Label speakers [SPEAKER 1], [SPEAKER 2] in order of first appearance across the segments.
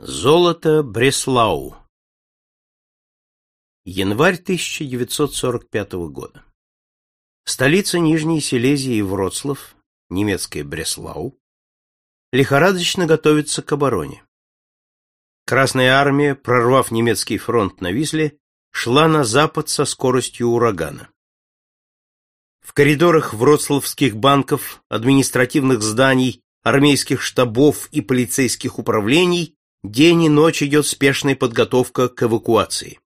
[SPEAKER 1] Золото Бреслау Январь 1945 года. Столица Нижней Силезии Вроцлав, немецкая Бреслау, лихорадочно готовится к обороне. Красная армия, прорвав немецкий фронт на Висле, шла на запад со скоростью урагана. В коридорах вроцлавских банков, административных зданий, армейских штабов и полицейских управлений День и ночь идет спешная подготовка к эвакуации.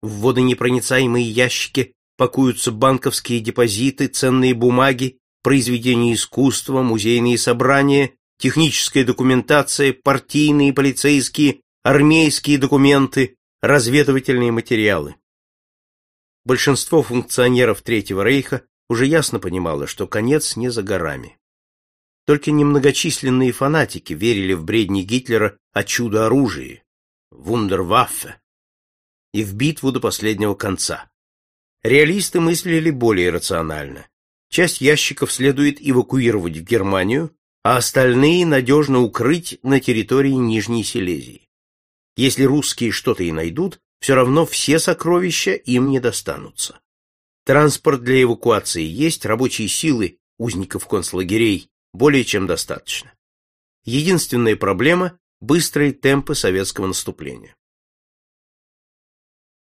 [SPEAKER 1] В водонепроницаемые ящики пакуются банковские депозиты, ценные бумаги, произведения искусства, музейные собрания, техническая документация, партийные, полицейские, армейские документы, разведывательные материалы. Большинство функционеров Третьего Рейха уже ясно понимало, что конец не за горами. Только немногочисленные фанатики верили в бредни Гитлера о чудо-оружии, вундерваффе, и в битву до последнего конца. Реалисты мыслили более рационально. Часть ящиков следует эвакуировать в Германию, а остальные надежно укрыть на территории Нижней Силезии. Если русские что-то и найдут, все равно все сокровища им не достанутся. Транспорт для эвакуации есть, рабочие силы узников концлагерей более чем достаточно. Единственная проблема – быстрые темпы советского наступления.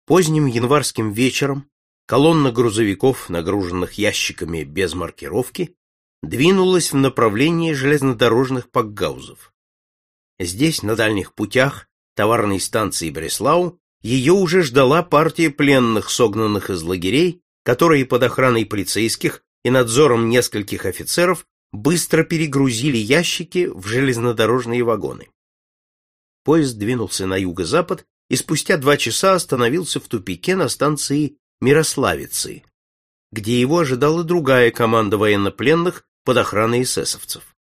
[SPEAKER 1] Поздним январским вечером колонна грузовиков, нагруженных ящиками без маркировки, двинулась в направлении железнодорожных пакгаузов. Здесь, на дальних путях товарной станции Бреслау, ее уже ждала партия пленных, согнанных из лагерей, которые под охраной полицейских и надзором нескольких офицеров быстро перегрузили ящики в железнодорожные вагоны. Поезд двинулся на юго-запад и спустя два часа остановился в тупике на станции Мирославицы, где его ожидала другая команда военнопленных под охраной эсэсовцев.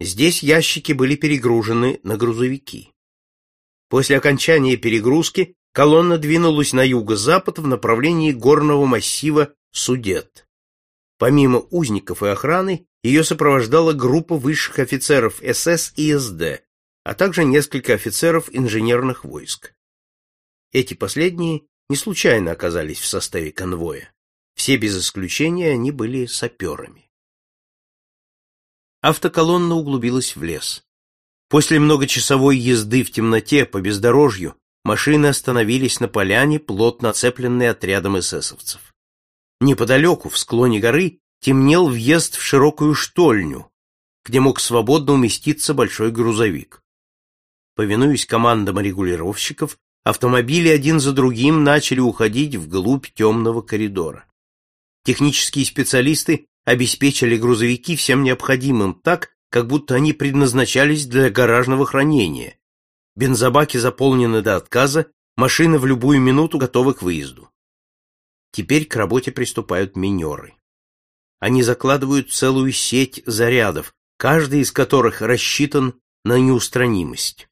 [SPEAKER 1] Здесь ящики были перегружены на грузовики. После окончания перегрузки колонна двинулась на юго-запад в направлении горного массива Судет. Помимо узников и охраны, ее сопровождала группа высших офицеров СС и СД, а также несколько офицеров инженерных войск. Эти последние не случайно оказались в составе конвоя. Все без исключения они были саперами. Автоколонна углубилась в лес. После многочасовой езды в темноте по бездорожью машины остановились на поляне, плотно оцепленной отрядом эсэсовцев. Неподалеку, в склоне горы, темнел въезд в широкую штольню, где мог свободно уместиться большой грузовик. Повинуясь командам регулировщиков, автомобили один за другим начали уходить вглубь темного коридора. Технические специалисты обеспечили грузовики всем необходимым так, как будто они предназначались для гаражного хранения. Бензобаки заполнены до отказа, машины в любую минуту готовы к выезду. Теперь к работе приступают минеры. Они закладывают целую сеть зарядов, каждый из которых рассчитан на неустранимость.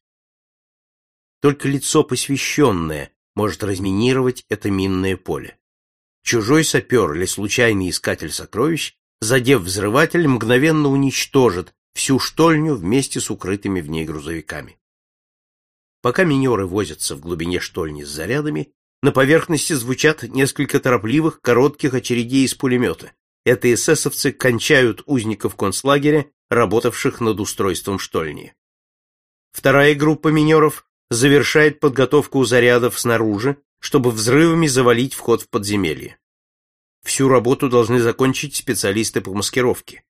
[SPEAKER 1] Только лицо посвященное может разминировать это минное поле. Чужой сапер или случайный искатель сокровищ, задев взрыватель, мгновенно уничтожит всю штольню вместе с укрытыми в ней грузовиками. Пока минеры возятся в глубине штольни с зарядами, на поверхности звучат несколько торопливых коротких очередей из пулемета. Это эсэсовцы кончают узников концлагеря, работавших над устройством штольни. Вторая группа минеров завершает подготовку зарядов снаружи, чтобы взрывами завалить вход в подземелье. Всю работу должны закончить специалисты по маскировке.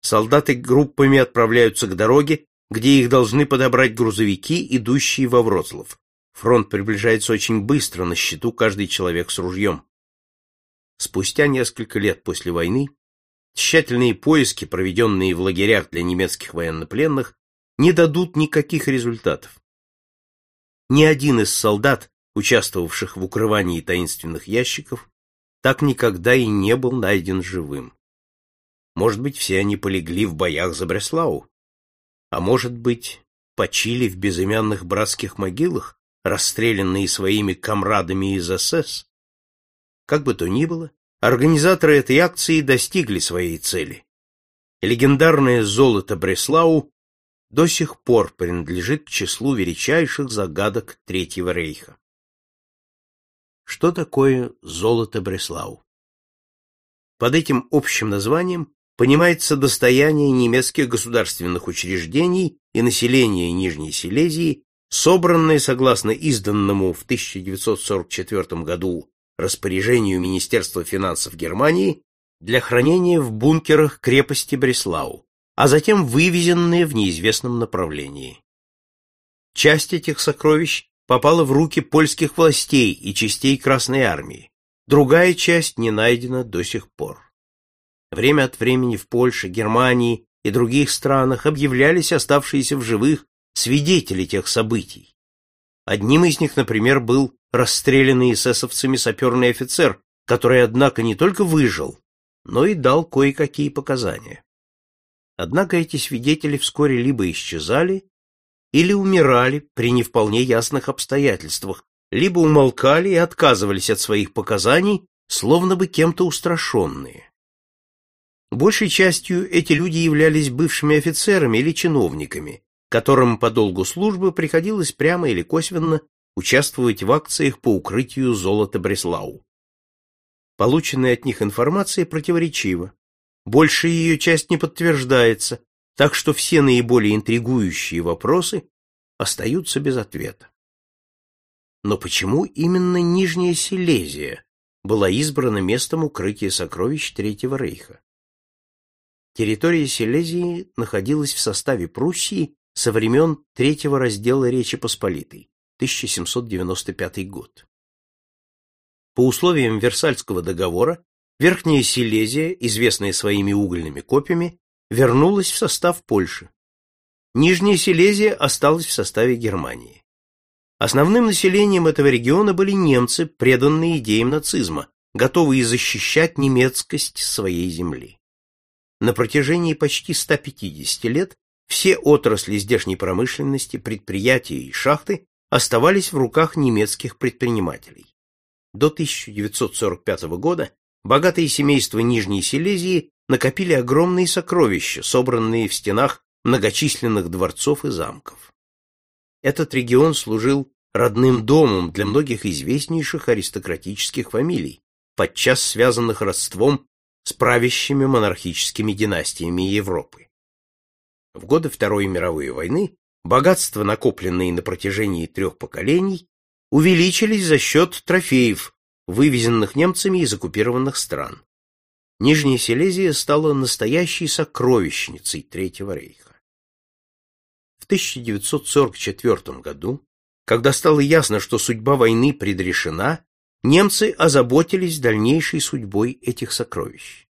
[SPEAKER 1] Солдаты группами отправляются к дороге, где их должны подобрать грузовики, идущие во Вроцлав. Фронт приближается очень быстро, на счету каждый человек с ружьем. Спустя несколько лет после войны тщательные поиски, проведенные в лагерях для немецких военнопленных, не дадут никаких результатов. Ни один из солдат, участвовавших в укрывании таинственных ящиков, так никогда и не был найден живым. Может быть, все они полегли в боях за Бреслау, а может быть, почили в безымянных братских могилах, расстрелянные своими комрадами из СС. Как бы то ни было, организаторы этой акции достигли своей цели. Легендарное золото Бреслау до сих пор принадлежит к числу величайших загадок Третьего рейха. Что такое золото Бреслау? Под этим общим названием понимается достояние немецких государственных учреждений и населения Нижней Силезии, собранное согласно изданному в 1944 году распоряжению Министерства финансов Германии для хранения в бункерах крепости Бреслау, а затем вывезенные в неизвестном направлении. Часть этих сокровищ попала в руки польских властей и частей Красной армии, другая часть не найдена до сих пор. Время от времени в Польше, Германии и других странах объявлялись оставшиеся в живых свидетели тех событий. Одним из них, например, был расстрелянный эсэсовцами саперный офицер, который, однако, не только выжил, но и дал кое-какие показания. Однако эти свидетели вскоре либо исчезали, или умирали при не вполне ясных обстоятельствах, либо умолкали и отказывались от своих показаний, словно бы кем-то устрашенные. Большей частью эти люди являлись бывшими офицерами или чиновниками, которым по долгу службы приходилось прямо или косвенно участвовать в акциях по укрытию золота Бреслау. Полученная от них информация противоречива. Большая ее часть не подтверждается, так что все наиболее интригующие вопросы остаются без ответа. Но почему именно Нижняя Силезия была избрана местом укрытия сокровищ Третьего Рейха? Территория Силезии находилась в составе Пруссии со времен Третьего раздела Речи Посполитой, 1795 год. По условиям Версальского договора Верхняя Силезия, известная своими угольными копьями, вернулась в состав Польши. Нижняя Силезия осталась в составе Германии. Основным населением этого региона были немцы, преданные идеям нацизма, готовые защищать немецкость своей земли. На протяжении почти 150 лет все отрасли здешней промышленности, предприятия и шахты оставались в руках немецких предпринимателей. До 1945 года богатые семейства Нижней Силезии накопили огромные сокровища, собранные в стенах многочисленных дворцов и замков. Этот регион служил родным домом для многих известнейших аристократических фамилий, подчас связанных родством с правящими монархическими династиями Европы. В годы Второй мировой войны богатства, накопленные на протяжении трех поколений, увеличились за счет трофеев, вывезенных немцами из оккупированных стран. Нижняя Силезия стала настоящей сокровищницей Третьего рейха. В 1944 году, когда стало ясно, что судьба войны предрешена, немцы озаботились дальнейшей судьбой этих сокровищ.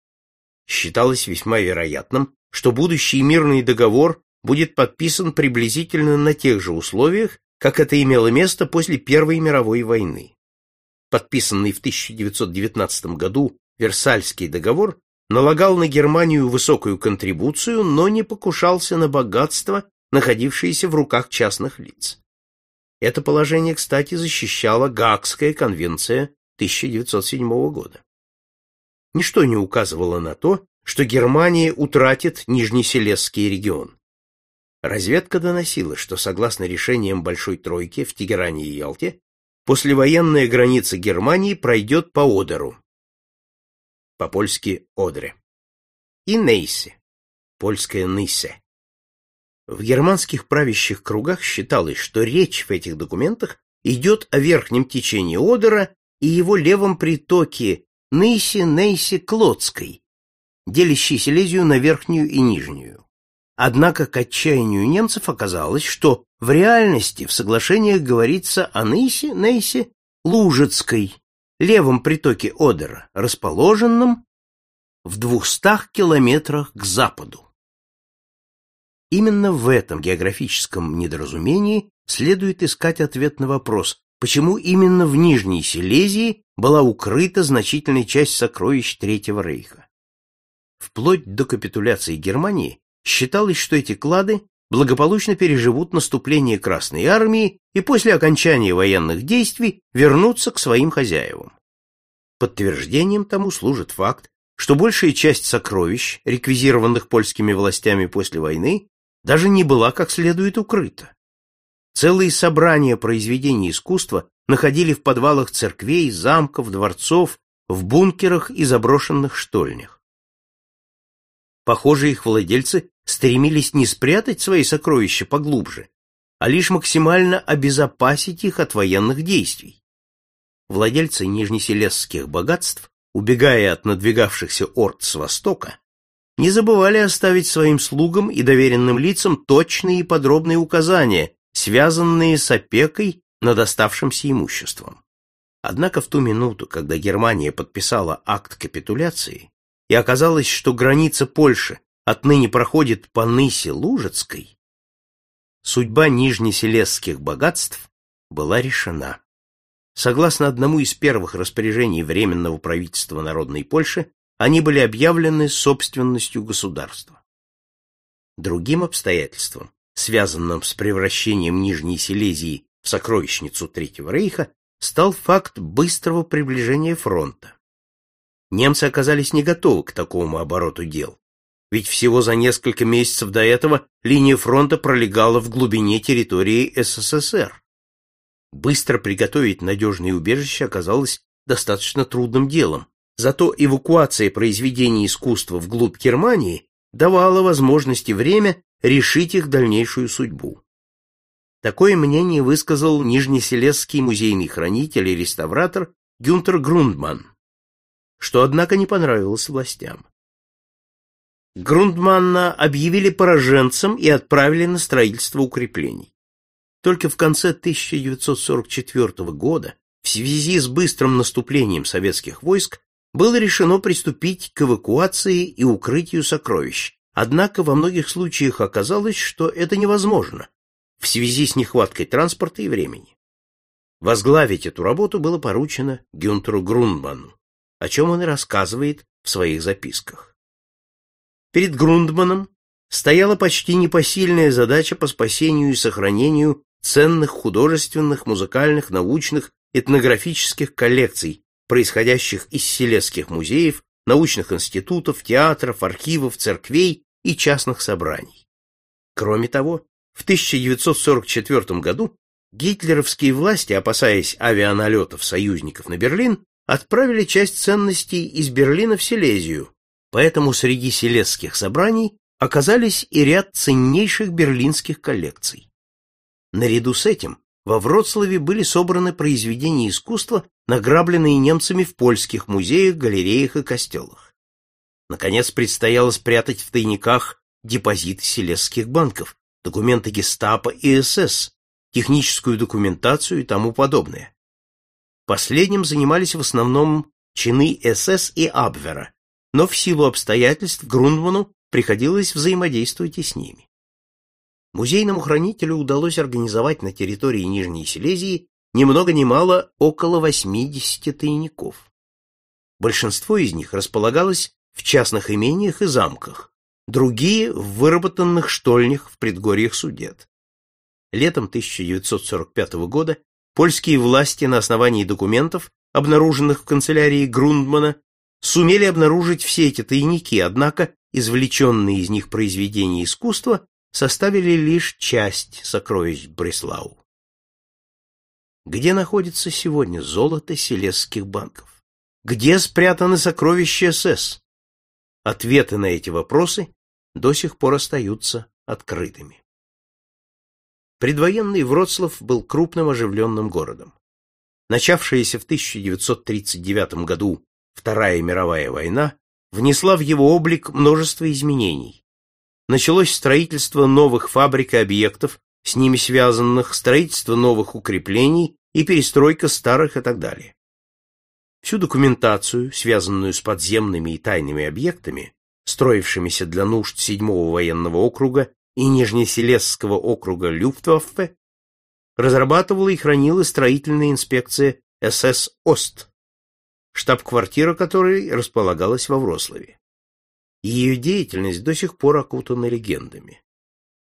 [SPEAKER 1] Считалось весьма вероятным, что будущий мирный договор будет подписан приблизительно на тех же условиях, как это имело место после Первой мировой войны. Подписанный в 1919 году Версальский договор налагал на Германию высокую контрибуцию, но не покушался на богатство, находившееся в руках частных лиц. Это положение, кстати, защищала Гаагская конвенция 1907 года. Ничто не указывало на то, что Германия утратит Нижнесилезский регион. Разведка доносила, что согласно решениям Большой Тройки в Тегеране и Ялте, послевоенная граница Германии пройдет по Одеру, по-польски Одре, и Нейсе, польское Нысе. В германских правящих кругах считалось, что речь в этих документах идет о верхнем течении Одера и его левом притоке Нейсе-Нейсе-Клодской, делящей Силезию на верхнюю и нижнюю. Однако к отчаянию немцев оказалось, что в реальности в соглашениях говорится о Нейсе, Нейсе, Лужицкой, левом притоке Одера, расположенном в двухстах километрах к западу. Именно в этом географическом недоразумении следует искать ответ на вопрос, почему именно в Нижней Силезии была укрыта значительная часть сокровищ Третьего Рейха. Вплоть до капитуляции Германии Считалось, что эти клады благополучно переживут наступление Красной армии и после окончания военных действий вернутся к своим хозяевам. Подтверждением тому служит факт, что большая часть сокровищ, реквизированных польскими властями после войны, даже не была как следует укрыта. Целые собрания произведений искусства находили в подвалах церквей, замков, дворцов, в бункерах и заброшенных штольнях. Похоже, их владельцы стремились не спрятать свои сокровища поглубже, а лишь максимально обезопасить их от военных действий. Владельцы нижнеселесских богатств, убегая от надвигавшихся орд с востока, не забывали оставить своим слугам и доверенным лицам точные и подробные указания, связанные с опекой над оставшимся имуществом. Однако в ту минуту, когда Германия подписала акт капитуляции, и оказалось, что граница Польши отныне проходит по Нысе Лужецкой, судьба нижнеселесских богатств была решена. Согласно одному из первых распоряжений Временного правительства Народной Польши, они были объявлены собственностью государства. Другим обстоятельством, связанным с превращением Нижней Силезии в сокровищницу Третьего Рейха, стал факт быстрого приближения фронта. Немцы оказались не готовы к такому обороту дел, ведь всего за несколько месяцев до этого линия фронта пролегала в глубине территории СССР. Быстро приготовить надежные убежища оказалось достаточно трудным делом, зато эвакуация произведений искусства вглубь Германии давала возможность и время решить их дальнейшую судьбу. Такое мнение высказал Нижнеселесский музейный хранитель и реставратор Гюнтер Грундман, что, однако, не понравилось властям. Грундманна объявили пораженцем и отправили на строительство укреплений. Только в конце 1944 года, в связи с быстрым наступлением советских войск, было решено приступить к эвакуации и укрытию сокровищ, однако во многих случаях оказалось, что это невозможно, в связи с нехваткой транспорта и времени. Возглавить эту работу было поручено Гюнтеру Грундману, о чем он и рассказывает в своих записках. Перед Грундманом стояла почти непосильная задача по спасению и сохранению ценных художественных, музыкальных, научных, этнографических коллекций, происходящих из селезских музеев, научных институтов, театров, архивов, церквей и частных собраний. Кроме того, в 1944 году гитлеровские власти, опасаясь авианалетов союзников на Берлин, отправили часть ценностей из Берлина в Силезию, поэтому среди селезских собраний оказались и ряд ценнейших берлинских коллекций. Наряду с этим во Вроцлаве были собраны произведения искусства, награбленные немцами в польских музеях, галереях и костелах. Наконец предстояло спрятать в тайниках депозиты селезских банков, документы гестапо и СС, техническую документацию и тому подобное. Последним занимались в основном чины СС и Абвера, но в силу обстоятельств Грундману приходилось взаимодействовать и с ними. Музейному хранителю удалось организовать на территории Нижней Силезии ни много ни мало около 80 тайников. Большинство из них располагалось в частных имениях и замках, другие — в выработанных штольнях в предгорьях Судет. Летом 1945 года польские власти на основании документов, обнаруженных в канцелярии Грундмана, сумели обнаружить все эти тайники, однако извлеченные из них произведения искусства составили лишь часть сокровищ Бреслау. Где находится сегодня золото селезских банков? Где спрятаны сокровища СС? Ответы на эти вопросы до сих пор остаются открытыми. Предвоенный Вроцлав был крупным оживленным городом. Начавшаяся в 1939 году Вторая мировая война внесла в его облик множество изменений. Началось строительство новых фабрик и объектов, с ними связанных, строительство новых укреплений и перестройка старых и так далее. Всю документацию, связанную с подземными и тайными объектами, строившимися для нужд 7-го военного округа и Нижнеселесского округа Люфтваффе, разрабатывала и хранила строительная инспекция СС Ост, штаб-квартира которой располагалась во Врославе. Ее деятельность до сих пор окутана легендами.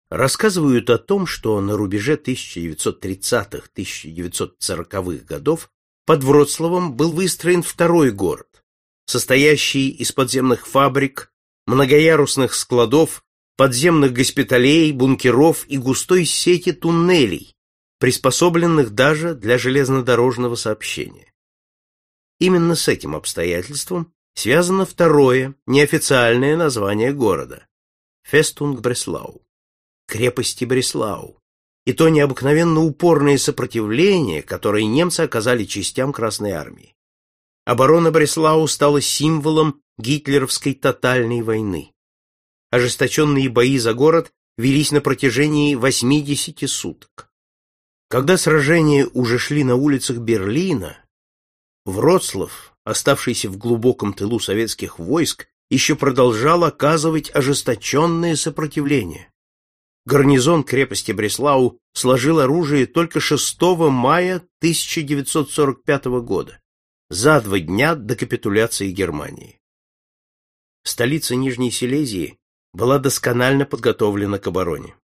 [SPEAKER 1] Рассказывают о том, что на рубеже 1930-1940-х годов под Вроцлавом был выстроен второй город, состоящий из подземных фабрик, многоярусных складов подземных госпиталей, бункеров и густой сети туннелей, приспособленных даже для железнодорожного сообщения. Именно с этим обстоятельством связано второе, неофициальное название города – Фестунг Бреслау, крепости Бреслау, и то необыкновенно упорное сопротивление, которое немцы оказали частям Красной Армии. Оборона Бреслау стала символом гитлеровской тотальной войны. Ожесточенные бои за город велись на протяжении 80 суток. Когда сражения уже шли на улицах Берлина, Вроцлав, оставшийся в глубоком тылу советских войск, еще продолжал оказывать ожесточенное сопротивление. Гарнизон крепости Бреслау сложил оружие только 6 мая 1945 года, за два дня до капитуляции Германии. Столица Нижней Силезии была досконально подготовлена к обороне.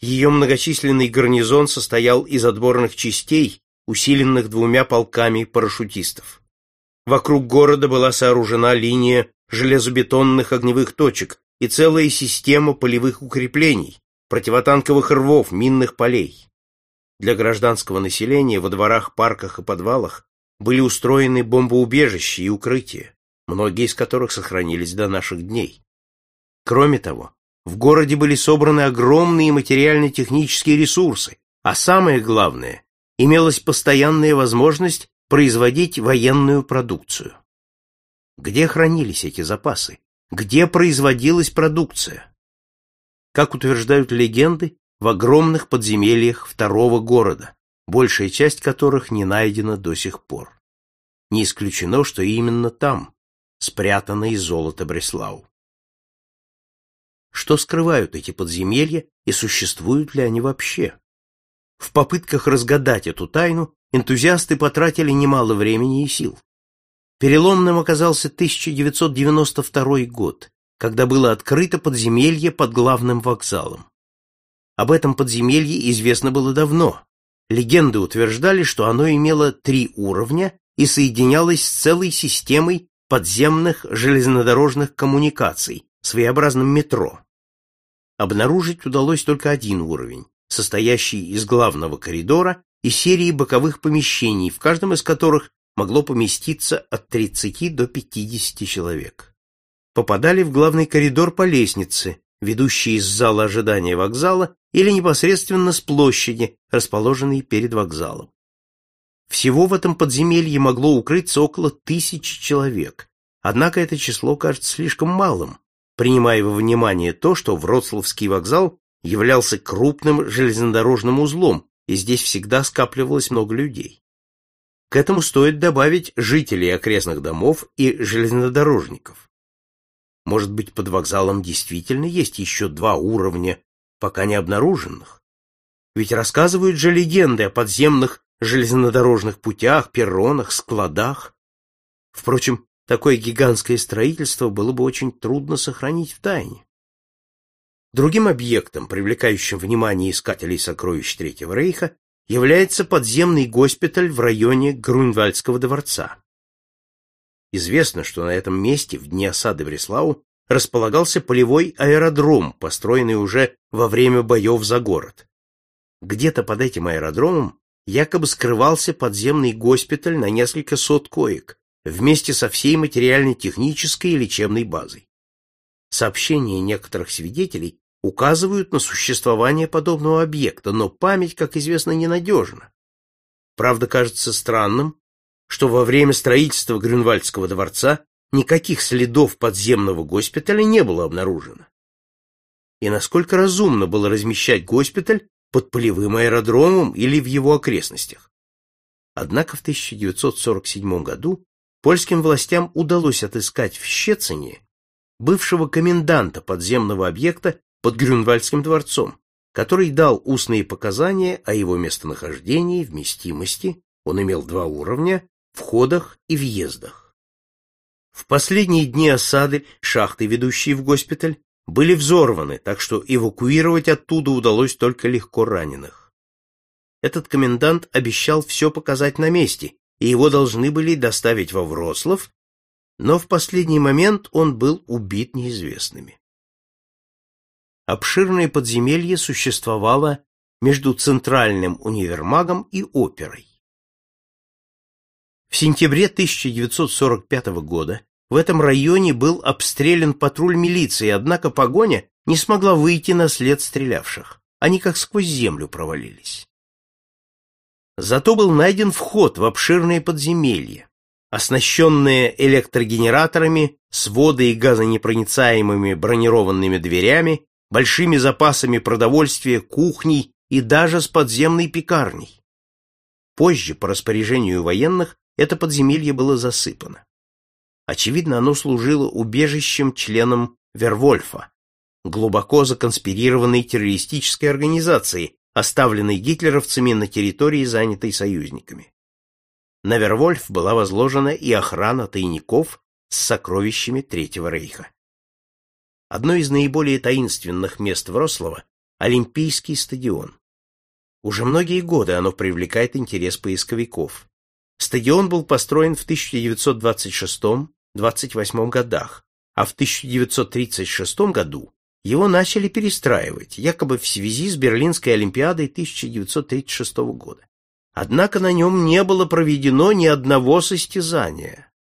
[SPEAKER 1] Ее многочисленный гарнизон состоял из отборных частей, усиленных двумя полками парашютистов. Вокруг города была сооружена линия железобетонных огневых точек и целая система полевых укреплений, противотанковых рвов, минных полей. Для гражданского населения во дворах, парках и подвалах были устроены бомбоубежища и укрытия, многие из которых сохранились до наших дней. Кроме того, в городе были собраны огромные материально-технические ресурсы, а самое главное, имелась постоянная возможность производить военную продукцию. Где хранились эти запасы? Где производилась продукция? Как утверждают легенды, в огромных подземельях второго города, большая часть которых не найдена до сих пор. Не исключено, что именно там спрятано и золото Бреслау. Что скрывают эти подземелья и существуют ли они вообще? В попытках разгадать эту тайну энтузиасты потратили немало времени и сил. Переломным оказался 1992 год, когда было открыто подземелье под главным вокзалом. Об этом подземелье известно было давно. Легенды утверждали, что оно имело три уровня и соединялось с целой системой подземных железнодорожных коммуникаций, своеобразным метро. Обнаружить удалось только один уровень, состоящий из главного коридора и серии боковых помещений, в каждом из которых могло поместиться от 30 до 50 человек. Попадали в главный коридор по лестнице, ведущей из зала ожидания вокзала или непосредственно с площади, расположенной перед вокзалом. Всего в этом подземелье могло укрыться около тысячи человек, однако это число кажется слишком малым, принимая во внимание то, что Вроцлавский вокзал являлся крупным железнодорожным узлом, и здесь всегда скапливалось много людей. К этому стоит добавить жителей окрестных домов и железнодорожников. Может быть, под вокзалом действительно есть еще два уровня, пока не обнаруженных? Ведь рассказывают же легенды о подземных железнодорожных путях, перронах, складах. Впрочем, такое гигантское строительство было бы очень трудно сохранить в тайне. Другим объектом, привлекающим внимание искателей сокровищ Третьего Рейха, является подземный госпиталь в районе Грунвальдского дворца. Известно, что на этом месте в дни осады Бреслау располагался полевой аэродром, построенный уже во время боев за город. Где-то под этим аэродромом якобы скрывался подземный госпиталь на несколько сот коек, вместе со всей материально-технической и лечебной базой. Сообщения некоторых свидетелей указывают на существование подобного объекта, но память, как известно, ненадежна. Правда, кажется странным, что во время строительства Грюнвальдского дворца никаких следов подземного госпиталя не было обнаружено. И насколько разумно было размещать госпиталь под полевым аэродромом или в его окрестностях. Однако в 1947 году польским властям удалось отыскать в Щецине бывшего коменданта подземного объекта под Грюнвальдским дворцом, который дал устные показания о его местонахождении, вместимости, он имел два уровня, входах и въездах. В последние дни осады шахты, ведущие в госпиталь, были взорваны, так что эвакуировать оттуда удалось только легко раненых. Этот комендант обещал все показать на месте, и его должны были доставить во Вроцлав, но в последний момент он был убит неизвестными. Обширное подземелье существовало между Центральным универмагом и оперой. В сентябре 1945 года в этом районе был обстрелян патруль милиции, однако погоня не смогла выйти на след стрелявших. Они как сквозь землю провалились. Зато был найден вход в обширные подземелья, оснащенные электрогенераторами, своды и газонепроницаемыми бронированными дверями, большими запасами продовольствия, кухней и даже с подземной пекарней. Позже, по распоряжению военных, это подземелье было засыпано. Очевидно, оно служило убежищем членам Вервольфа, глубоко законспирированной террористической организации, оставленной гитлеровцами на территории, занятой союзниками. На Вервольф была возложена и охрана тайников с сокровищами Третьего Рейха. Одно из наиболее таинственных мест Врослова – Олимпийский стадион. Уже многие годы оно привлекает интерес поисковиков. Стадион был построен в 1926-28 годах, а в 1936 году его начали перестраивать, якобы в связи с Берлинской Олимпиадой 1936 года. Однако на нем не было проведено ни одного состязания.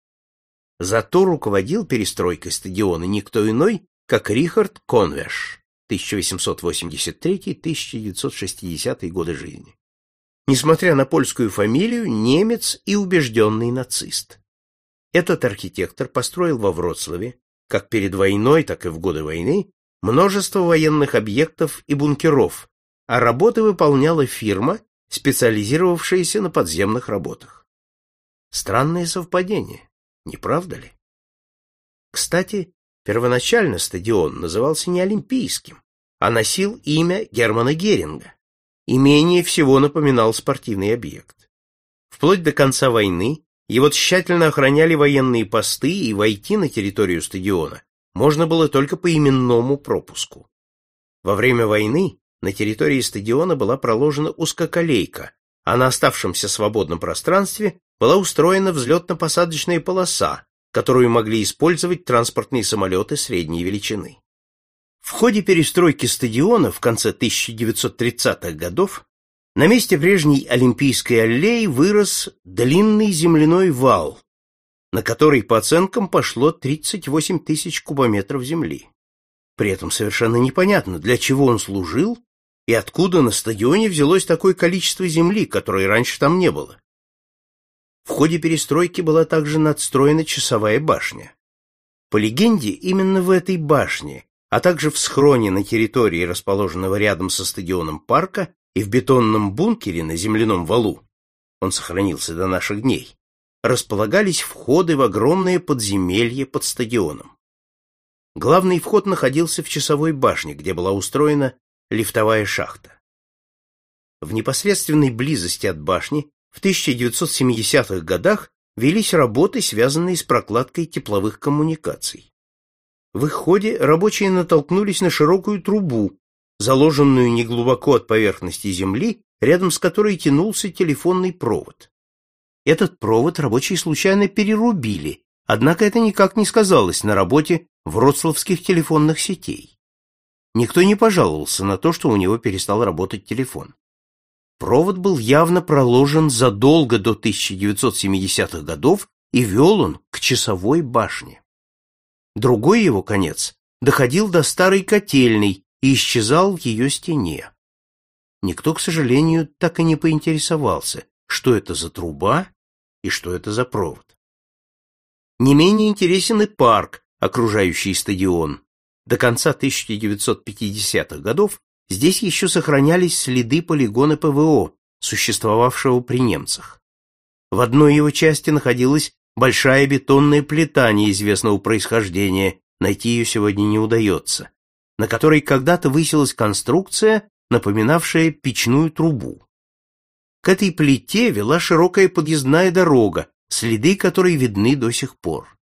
[SPEAKER 1] Зато руководил перестройкой стадиона никто иной, как Рихард Конвеш, 1883-1960 годы жизни несмотря на польскую фамилию, немец и убежденный нацист. Этот архитектор построил во Вроцлаве, как перед войной, так и в годы войны, множество военных объектов и бункеров, а работы выполняла фирма, специализировавшаяся на подземных работах. Странное совпадение, не правда ли? Кстати, первоначально стадион назывался не Олимпийским, а носил имя Германа Геринга и менее всего напоминал спортивный объект. Вплоть до конца войны его тщательно охраняли военные посты, и войти на территорию стадиона можно было только по именному пропуску. Во время войны на территории стадиона была проложена узкоколейка, а на оставшемся свободном пространстве была устроена взлетно-посадочная полоса, которую могли использовать транспортные самолеты средней величины. В ходе перестройки стадиона в конце 1930-х годов на месте прежней Олимпийской аллеи вырос длинный земляной вал, на который, по оценкам, пошло 38 тысяч кубометров земли. При этом совершенно непонятно, для чего он служил и откуда на стадионе взялось такое количество земли, которой раньше там не было. В ходе перестройки была также надстроена часовая башня. По легенде, именно в этой башне а также в схроне на территории, расположенного рядом со стадионом парка, и в бетонном бункере на земляном валу, он сохранился до наших дней, располагались входы в огромное подземелье под стадионом. Главный вход находился в часовой башне, где была устроена лифтовая шахта. В непосредственной близости от башни в 1970-х годах велись работы, связанные с прокладкой тепловых коммуникаций. В их ходе рабочие натолкнулись на широкую трубу, заложенную неглубоко от поверхности земли, рядом с которой тянулся телефонный провод. Этот провод рабочие случайно перерубили, однако это никак не сказалось на работе вроцлавских телефонных сетей. Никто не пожаловался на то, что у него перестал работать телефон. Провод был явно проложен задолго до 1970-х годов и вел он к часовой башне. Другой его конец доходил до старой котельной и исчезал в ее стене. Никто, к сожалению, так и не поинтересовался, что это за труба и что это за провод. Не менее интересен и парк, окружающий стадион. До конца 1950-х годов здесь еще сохранялись следы полигона ПВО, существовавшего при немцах. В одной его части находилась большая бетонная плита неизвестного происхождения, найти ее сегодня не удается, на которой когда-то высилась конструкция, напоминавшая печную трубу. К этой плите вела широкая подъездная дорога, следы которой видны до сих пор.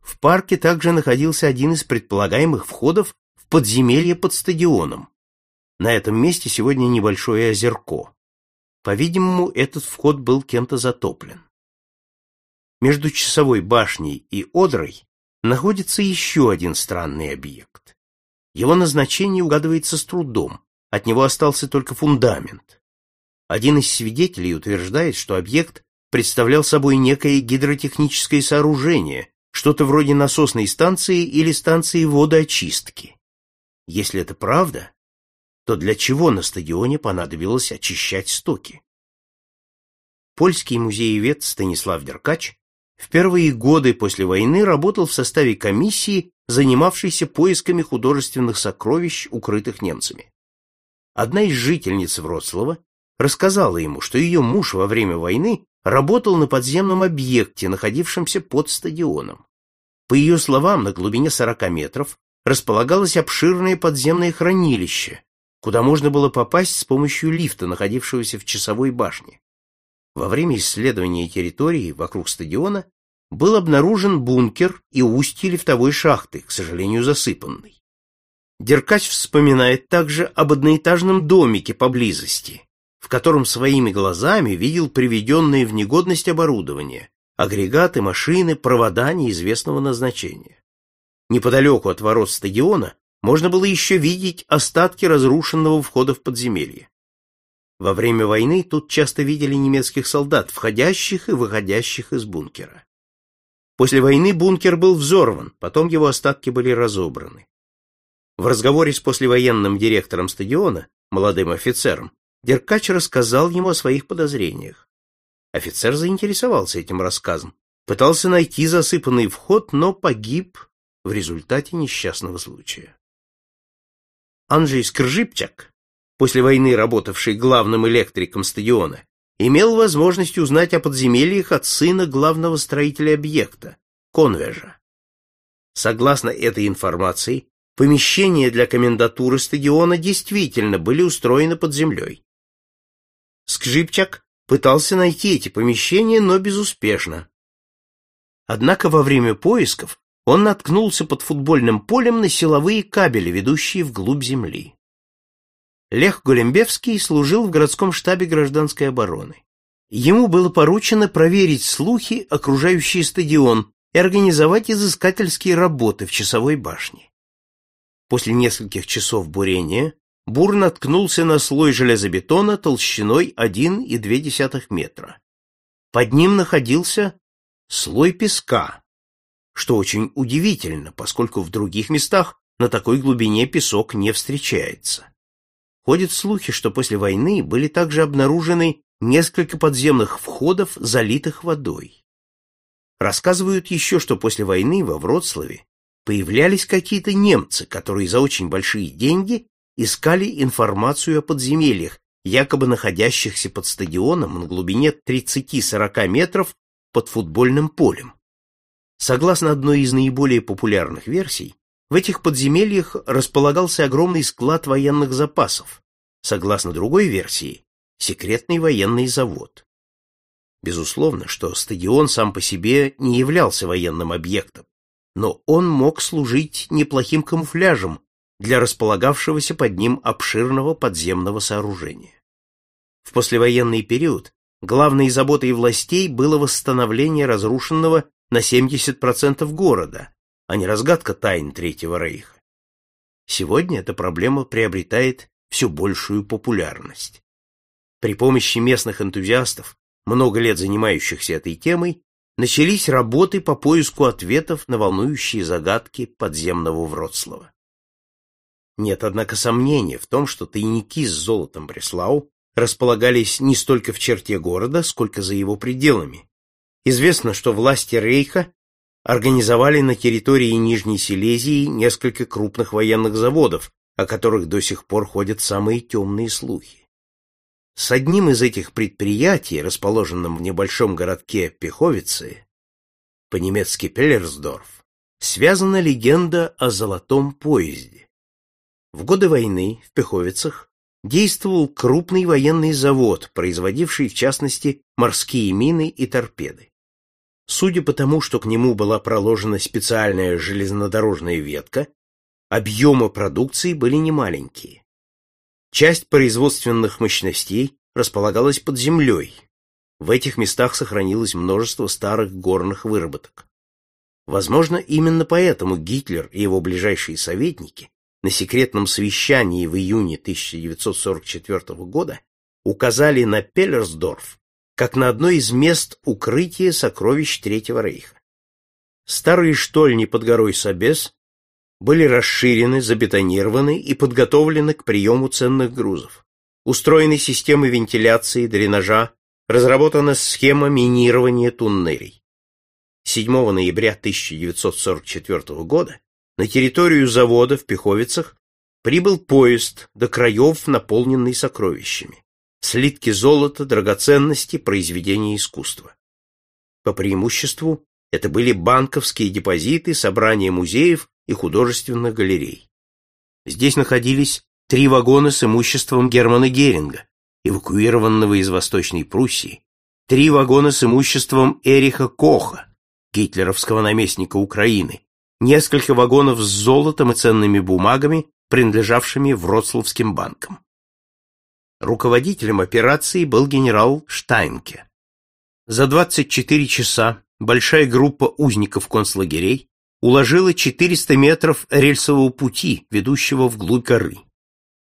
[SPEAKER 1] В парке также находился один из предполагаемых входов в подземелье под стадионом. На этом месте сегодня небольшое озерко. По-видимому, этот вход был кем-то затоплен. Между часовой башней и Одрой находится еще один странный объект. Его назначение угадывается с трудом, от него остался только фундамент. Один из свидетелей утверждает, что объект представлял собой некое гидротехническое сооружение, что-то вроде насосной станции или станции водоочистки. Если это правда, то для чего на стадионе понадобилось очищать стоки? Польский музеевед Станислав Деркач в первые годы после войны работал в составе комиссии, занимавшейся поисками художественных сокровищ, укрытых немцами. Одна из жительниц Вроцлава рассказала ему, что ее муж во время войны работал на подземном объекте, находившемся под стадионом. По ее словам, на глубине 40 метров располагалось обширное подземное хранилище, куда можно было попасть с помощью лифта, находившегося в часовой башне. Во время исследования территории вокруг стадиона был обнаружен бункер и устье лифтовой шахты, к сожалению, засыпанный. Деркач вспоминает также об одноэтажном домике поблизости, в котором своими глазами видел приведенные в негодность оборудование, агрегаты, машины, провода неизвестного назначения. Неподалеку от ворот стадиона можно было еще видеть остатки разрушенного входа в подземелье. Во время войны тут часто видели немецких солдат, входящих и выходящих из бункера. После войны бункер был взорван, потом его остатки были разобраны. В разговоре с послевоенным директором стадиона, молодым офицером, Деркач рассказал ему о своих подозрениях. Офицер заинтересовался этим рассказом, пытался найти засыпанный вход, но погиб в результате несчастного случая. Анджей Скржипчак, после войны работавший главным электриком стадиона, имел возможность узнать о подземельях от сына главного строителя объекта, Конвежа. Согласно этой информации, помещения для комендатуры стадиона действительно были устроены под землей. Скрипчак пытался найти эти помещения, но безуспешно. Однако во время поисков он наткнулся под футбольным полем на силовые кабели, ведущие вглубь земли. Лех Голембевский служил в городском штабе гражданской обороны. Ему было поручено проверить слухи, окружающие стадион, и организовать изыскательские работы в часовой башне. После нескольких часов бурения Бур наткнулся на слой железобетона толщиной 1,2 метра. Под ним находился слой песка, что очень удивительно, поскольку в других местах на такой глубине песок не встречается. Ходят слухи, что после войны были также обнаружены несколько подземных входов, залитых водой. Рассказывают еще, что после войны во Вроцлаве появлялись какие-то немцы, которые за очень большие деньги искали информацию о подземельях, якобы находящихся под стадионом на глубине 30-40 метров под футбольным полем. Согласно одной из наиболее популярных версий, в этих подземельях располагался огромный склад военных запасов. Согласно другой версии, секретный военный завод. Безусловно, что стадион сам по себе не являлся военным объектом, но он мог служить неплохим камуфляжем для располагавшегося под ним обширного подземного сооружения. В послевоенный период главной заботой властей было восстановление разрушенного на 70% города, а не разгадка тайн Третьего Рейха. Сегодня эта проблема приобретает все большую популярность. При помощи местных энтузиастов, много лет занимающихся этой темой, начались работы по поиску ответов на волнующие загадки подземного Вроцлава. Нет, однако, сомнения в том, что тайники с золотом Бреслау располагались не столько в черте города, сколько за его пределами, Известно, что власти Рейха организовали на территории Нижней Силезии несколько крупных военных заводов, о которых до сих пор ходят самые темные слухи. С одним из этих предприятий, расположенным в небольшом городке Пеховицы, по-немецки Пеллерсдорф, связана легенда о золотом поезде. В годы войны в Пеховицах действовал крупный военный завод, производивший в частности морские мины и торпеды. Судя по тому, что к нему была проложена специальная железнодорожная ветка, объемы продукции были немаленькие. Часть производственных мощностей располагалась под землей. В этих местах сохранилось множество старых горных выработок. Возможно, именно поэтому Гитлер и его ближайшие советники на секретном совещании в июне 1944 года указали на Пеллерсдорф как на одно из мест укрытия сокровищ Третьего Рейха. Старые штольни под горой Собес были расширены, забетонированы и подготовлены к приему ценных грузов. Устроены системы вентиляции, дренажа, разработана схема минирования туннелей. 7 ноября 1944 года на территорию завода в Пеховицах прибыл поезд до краев, наполненный сокровищами. Слитки золота, драгоценности, произведения искусства. По преимуществу это были банковские депозиты, собрания музеев и художественных галерей. Здесь находились три вагона с имуществом Германа Геринга, эвакуированного из Восточной Пруссии, три вагона с имуществом Эриха Коха, гитлеровского наместника Украины, несколько вагонов с золотом и ценными бумагами, принадлежавшими Вроцлавским банкам. Руководителем операции был генерал Штайнке. За 24 часа большая группа узников концлагерей уложила 400 метров рельсового пути, ведущего вглубь горы.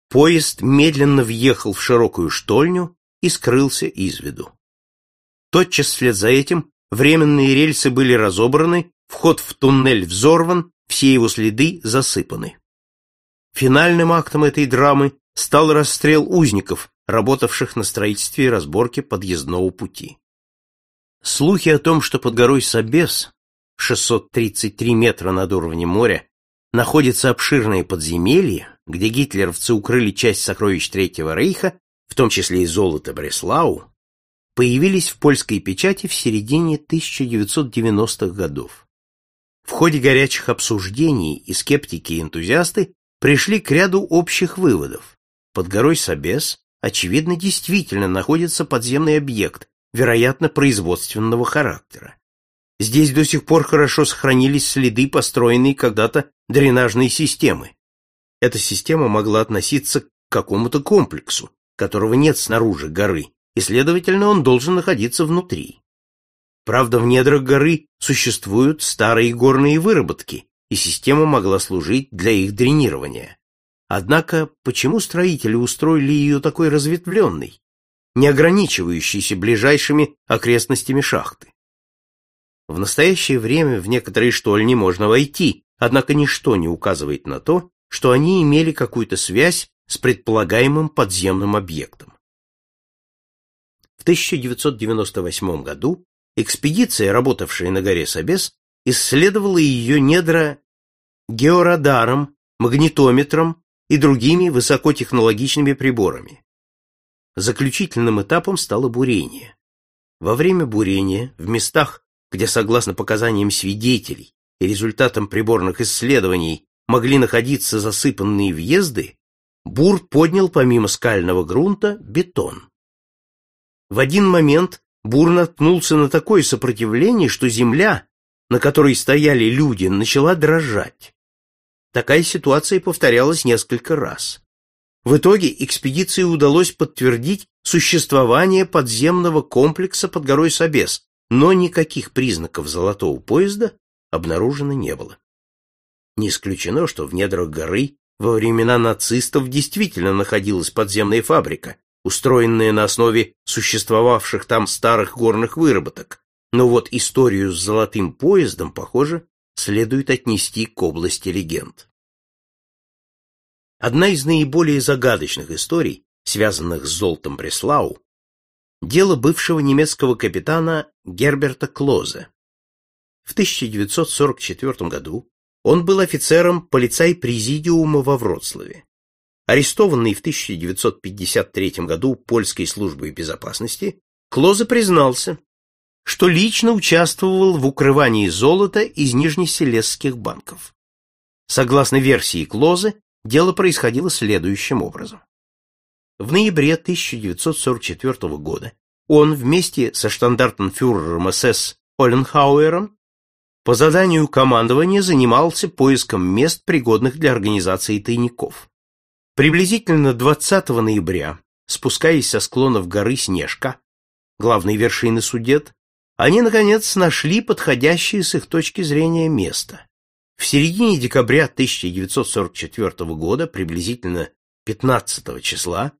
[SPEAKER 1] Поезд медленно въехал в широкую штольню и скрылся из виду. Тотчас вслед за этим временные рельсы были разобраны, вход в туннель взорван, все его следы засыпаны. Финальным актом этой драмы стал расстрел узников, работавших на строительстве и разборке подъездного пути. Слухи о том, что под горой Собес, 633 метра над уровнем моря, находится обширное подземелье, где гитлеровцы укрыли часть сокровищ Третьего Рейха, в том числе и золото Бреслау, появились в польской печати в середине 1990-х годов. В ходе горячих обсуждений и скептики и энтузиасты пришли к ряду общих выводов. Под горой Собес, очевидно, действительно находится подземный объект, вероятно, производственного характера. Здесь до сих пор хорошо сохранились следы построенной когда-то дренажной системы. Эта система могла относиться к какому-то комплексу, которого нет снаружи горы, и, следовательно, он должен находиться внутри. Правда, в недрах горы существуют старые горные выработки, и система могла служить для их дренирования. Однако, почему строители устроили ее такой разветвленной, не ограничивающейся ближайшими окрестностями шахты? В настоящее время в некоторые штольни можно войти, однако ничто не указывает на то, что они имели какую-то связь с предполагаемым подземным объектом. В 1998 году экспедиция, работавшая на горе Собес, исследовала ее недра георадаром, магнитометром и другими высокотехнологичными приборами. Заключительным этапом стало бурение. Во время бурения в местах, где, согласно показаниям свидетелей и результатам приборных исследований, могли находиться засыпанные въезды, Бур поднял помимо скального грунта бетон. В один момент Бур наткнулся на такое сопротивление, что земля, на которой стояли люди, начала дрожать. Такая ситуация повторялась несколько раз. В итоге экспедиции удалось подтвердить существование подземного комплекса под горой Собес, но никаких признаков золотого поезда обнаружено не было. Не исключено, что в недрах горы во времена нацистов действительно находилась подземная фабрика, устроенная на основе существовавших там старых горных выработок, но вот историю с золотым поездом, похоже, следует отнести к области легенд. Одна из наиболее загадочных историй, связанных с золотом Бреслау, дело бывшего немецкого капитана Герберта Клозе. В 1944 году он был офицером полицай-президиума во Вроцлаве. Арестованный в 1953 году польской службой безопасности, Клозе признался, что лично участвовал в укрывании золота из нижнеселесских банков. Согласно версии Клозе, дело происходило следующим образом. В ноябре 1944 года он вместе со штандартенфюрером СС Оленхауэром по заданию командования занимался поиском мест, пригодных для организации тайников. Приблизительно 20 ноября, спускаясь со склонов горы Снежка, главной вершины Судет, они, наконец, нашли подходящее с их точки зрения место. В середине декабря 1944 года, приблизительно 15 числа,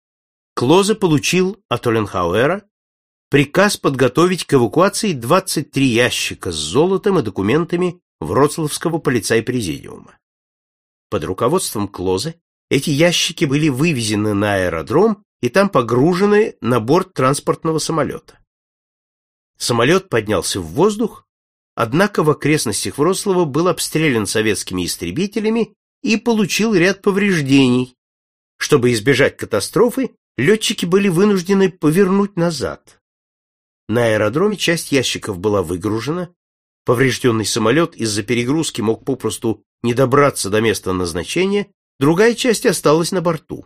[SPEAKER 1] Клозе получил от Оленхауэра приказ подготовить к эвакуации 23 ящика с золотом и документами Вроцлавского полицай-президиума. Под руководством Клозе эти ящики были вывезены на аэродром и там погружены на борт транспортного самолета. Самолет поднялся в воздух, однако в окрестностях Вроцлава был обстрелян советскими истребителями и получил ряд повреждений. Чтобы избежать катастрофы, летчики были вынуждены повернуть назад. На аэродроме часть ящиков была выгружена, поврежденный самолет из-за перегрузки мог попросту не добраться до места назначения, другая часть осталась на борту.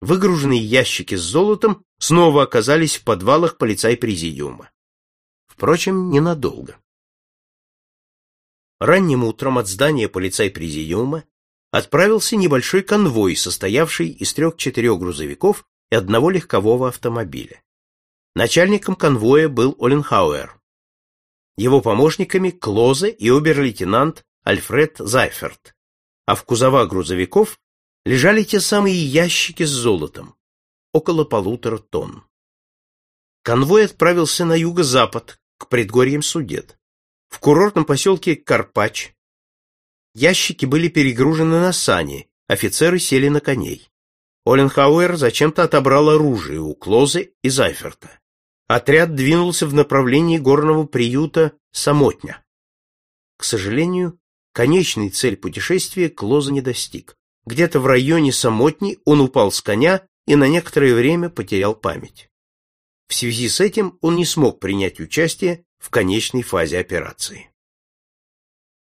[SPEAKER 1] Выгруженные ящики с золотом снова оказались в подвалах полицай-президиума. Впрочем, ненадолго. Ранним утром от здания полицай-президиума отправился небольшой конвой, состоявший из трех-четырех грузовиков и одного легкового автомобиля. Начальником конвоя был Оленхауэр. Его помощниками Клозе и обер-лейтенант Альфред Зайферт, а в кузовах грузовиков лежали те самые ящики с золотом, около полутора тонн. Конвой отправился на юго-запад, к предгорьям Судет. В курортном поселке Карпач ящики были перегружены на сани, офицеры сели на коней. Оленхауэр зачем-то отобрал оружие у Клозы и Зайферта. Отряд двинулся в направлении горного приюта Самотня. К сожалению, конечной цель путешествия Клоза не достиг. Где-то в районе Самотни он упал с коня и на некоторое время потерял память. В связи с этим он не смог принять участие в конечной фазе операции.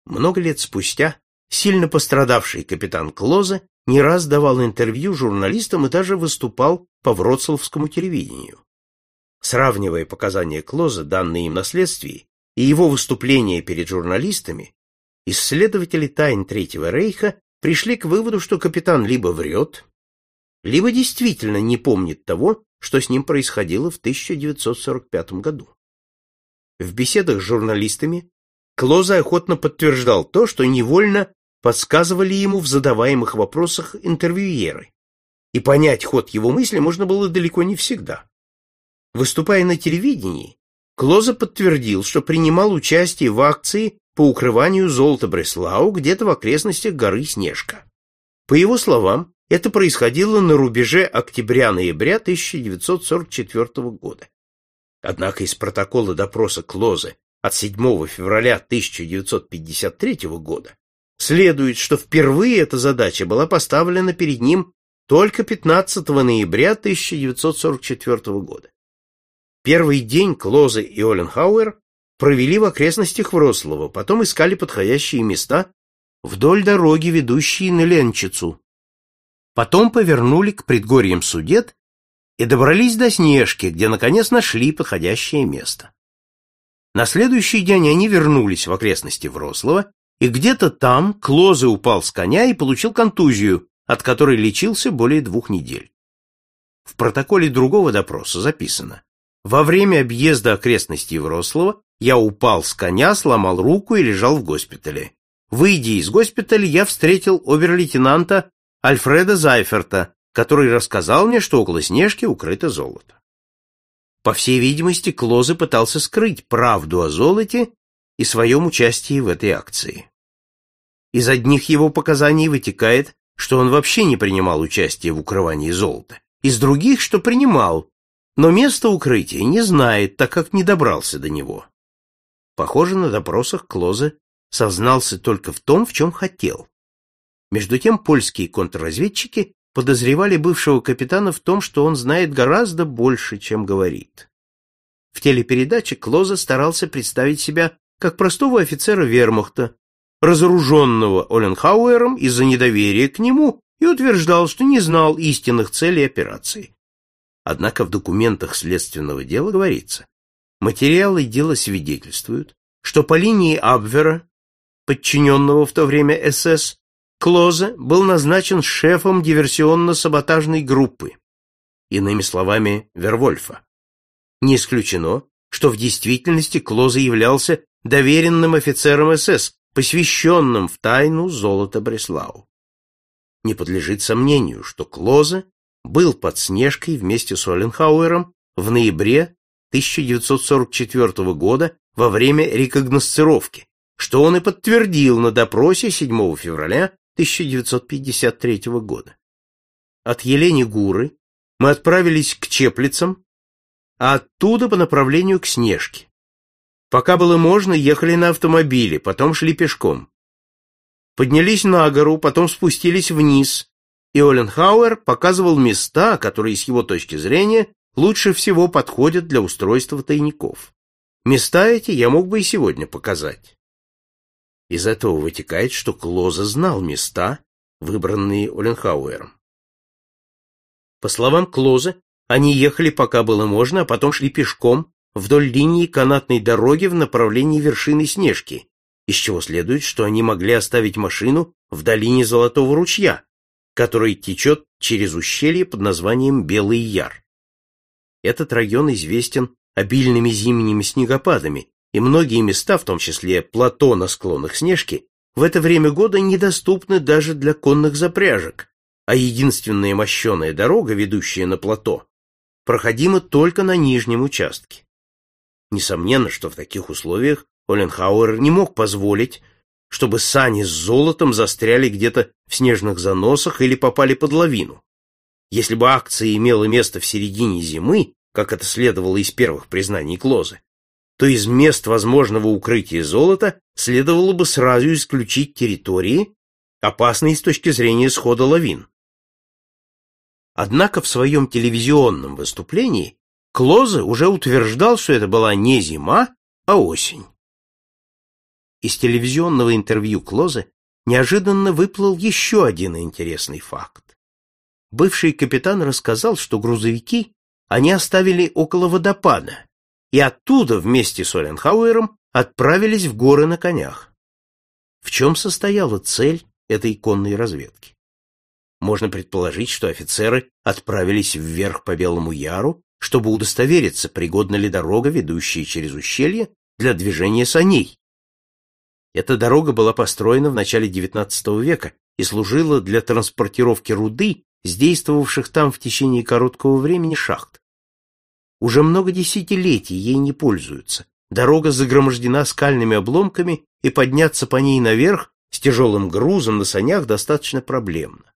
[SPEAKER 1] Много лет спустя сильно пострадавший капитан Клоза не раз давал интервью журналистам и даже выступал по вроцлавскому телевидению. Сравнивая показания Клоза, данные им на следствии, и его выступления перед журналистами, исследователи тайн Третьего Рейха пришли к выводу, что капитан либо врет, либо действительно не помнит того, что с ним происходило в 1945 году. В беседах с журналистами Клоза охотно подтверждал то, что невольно подсказывали ему в задаваемых вопросах интервьюеры, и понять ход его мысли можно было далеко не всегда. Выступая на телевидении, Клоза подтвердил, что принимал участие в акции по укрыванию золота Бреслау где-то в окрестностях горы Снежка. По его словам, это происходило на рубеже октября-ноября 1944 года. Однако из протокола допроса Клозы от 7 февраля 1953 года следует, что впервые эта задача была поставлена перед ним только 15 ноября 1944 года. Первый день Клозе и Оленхауэр провели в окрестностях Вроцлава, потом искали подходящие места вдоль дороги, ведущей на Ленчицу. Потом повернули к предгорьям Судет и добрались до Снежки, где наконец нашли подходящее место. На следующий день они вернулись в окрестности Вроцлава, и где-то там Клозе упал с коня и получил контузию, от которой лечился более двух недель. В протоколе другого допроса записано во время объезда окрестностей Врослова я упал с коня, сломал руку и лежал в госпитале. Выйдя из госпиталя, я встретил обер-лейтенанта Альфреда Зайферта, который рассказал мне, что около Снежки укрыто золото. По всей видимости, Клозе пытался скрыть правду о золоте и своем участии в этой акции. Из одних его показаний вытекает, что он вообще не принимал участие в укрывании золота, из других, что принимал, но место укрытия не знает, так как не добрался до него. Похоже, на допросах Клозе сознался только в том, в чем хотел. Между тем польские контрразведчики подозревали бывшего капитана в том, что он знает гораздо больше, чем говорит. В телепередаче Клозе старался представить себя как простого офицера вермахта, разоруженного Оленхауэром из-за недоверия к нему и утверждал, что не знал истинных целей операции. Однако в документах следственного дела говорится, материалы дела свидетельствуют, что по линии Абвера, подчиненного в то время СС, Клозе был назначен шефом диверсионно-саботажной группы, иными словами, Вервольфа. Не исключено, что в действительности Клозе являлся доверенным офицером СС, посвященном в тайну золота Бреслау. Не подлежит сомнению, что Клозе был под Снежкой вместе с Оленхауэром в ноябре 1944 года во время рекогносцировки, что он и подтвердил на допросе 7 февраля 1953 года. От Елени Гуры мы отправились к Чеплицам, а оттуда по направлению к Снежке. Пока было можно, ехали на автомобиле, потом шли пешком. Поднялись на гору, потом спустились вниз, и Оленхауэр показывал места, которые с его точки зрения лучше всего подходят для устройства тайников. Места эти я мог бы и сегодня показать. Из этого вытекает, что Клоза знал места, выбранные Оленхауэром. По словам Клоза, они ехали пока было можно, а потом шли пешком вдоль линии канатной дороги в направлении вершины Снежки, из чего следует, что они могли оставить машину в долине Золотого ручья, который течет через ущелье под названием Белый Яр. Этот район известен обильными зимними снегопадами, и многие места, в том числе плато на склонах Снежки, в это время года недоступны даже для конных запряжек, а единственная мощеная дорога, ведущая на плато, проходима только на нижнем участке. Несомненно, что в таких условиях Оленхауэр не мог позволить, чтобы сани с золотом застряли где-то в снежных заносах или попали под лавину. Если бы акция имела место в середине зимы, как это следовало из первых признаний Клозы, то из мест возможного укрытия золота следовало бы сразу исключить территории, опасные с точки зрения схода лавин. Однако в своем телевизионном выступлении Клозе уже утверждал, что это была не зима, а осень. Из телевизионного интервью Клозе неожиданно выплыл еще один интересный факт. Бывший капитан рассказал, что грузовики они оставили около водопада и оттуда вместе с Оленхауэром отправились в горы на конях. В чем состояла цель этой конной разведки? Можно предположить, что офицеры отправились вверх по Белому Яру, чтобы удостовериться, пригодна ли дорога, ведущая через ущелье, для движения саней. Эта дорога была построена в начале XIX века и служила для транспортировки руды действовавших там в течение короткого времени шахт. Уже много десятилетий ей не пользуются. Дорога загромождена скальными обломками, и подняться по ней наверх с тяжелым грузом на санях достаточно проблемно.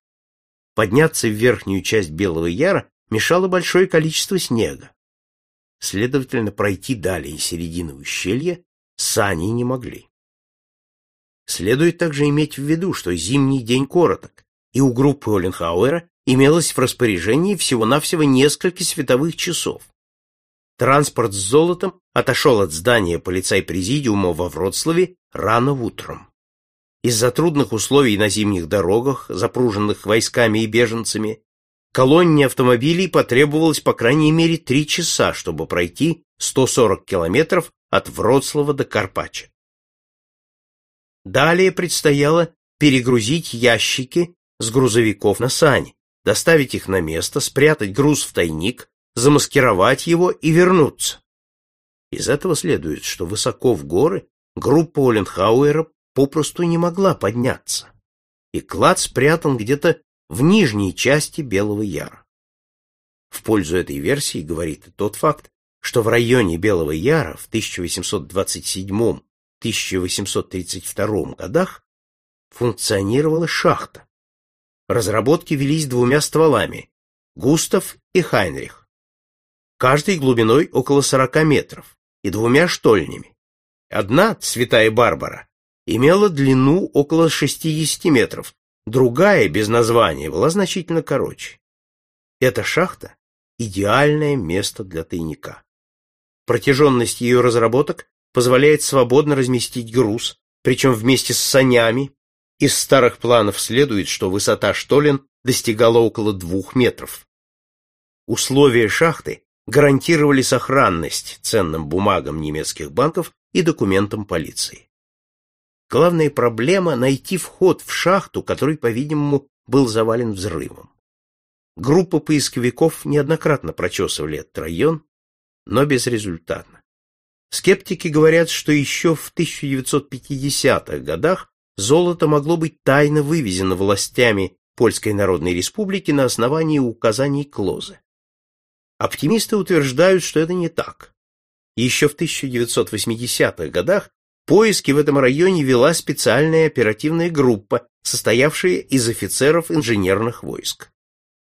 [SPEAKER 1] Подняться в верхнюю часть Белого Яра мешало большое количество снега. Следовательно, пройти далее середины ущелья сани не могли. Следует также иметь в виду, что зимний день короток, и у группы Оленхауэра имелось в распоряжении всего-навсего несколько световых часов. Транспорт с золотом отошел от здания полицай-президиума во Вроцлаве рано утром. Из-за трудных условий на зимних дорогах, запруженных войсками и беженцами, колонне автомобилей потребовалось по крайней мере три часа, чтобы пройти 140 километров от Вроцлава до Карпача. Далее предстояло перегрузить ящики с грузовиков на сани, доставить их на место, спрятать груз в тайник, замаскировать его и вернуться. Из этого следует, что высоко в горы группа Оленхауэра попросту не могла подняться, и клад спрятан где-то в нижней части Белого Яра. В пользу этой версии говорит и тот факт, что в районе Белого Яра в 1827-1832 годах функционировала шахта. Разработки велись двумя стволами – Густав и Хайнрих. Каждый глубиной около 40 метров и двумя штольнями. Одна, Святая Барбара, имела длину около 60 метров, другая, без названия, была значительно короче. Эта шахта – идеальное место для тайника. Протяженность ее разработок позволяет свободно разместить груз, причем вместе с санями. Из старых планов следует, что высота штолен достигала около двух метров. Условия шахты гарантировали сохранность ценным бумагам немецких банков и документам полиции. Главная проблема — найти вход в шахту, который, по-видимому, был завален взрывом. Группа поисковиков неоднократно прочесывали этот район, но безрезультатно. Скептики говорят, что еще в 1950-х годах золото могло быть тайно вывезено властями Польской Народной Республики на основании указаний Клозе. Оптимисты утверждают, что это не так. Еще в 1980-х годах поиски в этом районе вела специальная оперативная группа, состоявшая из офицеров инженерных войск.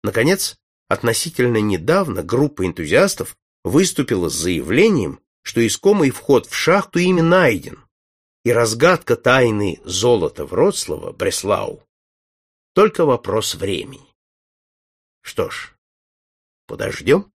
[SPEAKER 1] Наконец, относительно недавно группа энтузиастов выступила с заявлением, что искомый вход в шахту ими найден, и разгадка тайны золота Вроцлава, Бреслау, только вопрос времени. Что ж, подождем.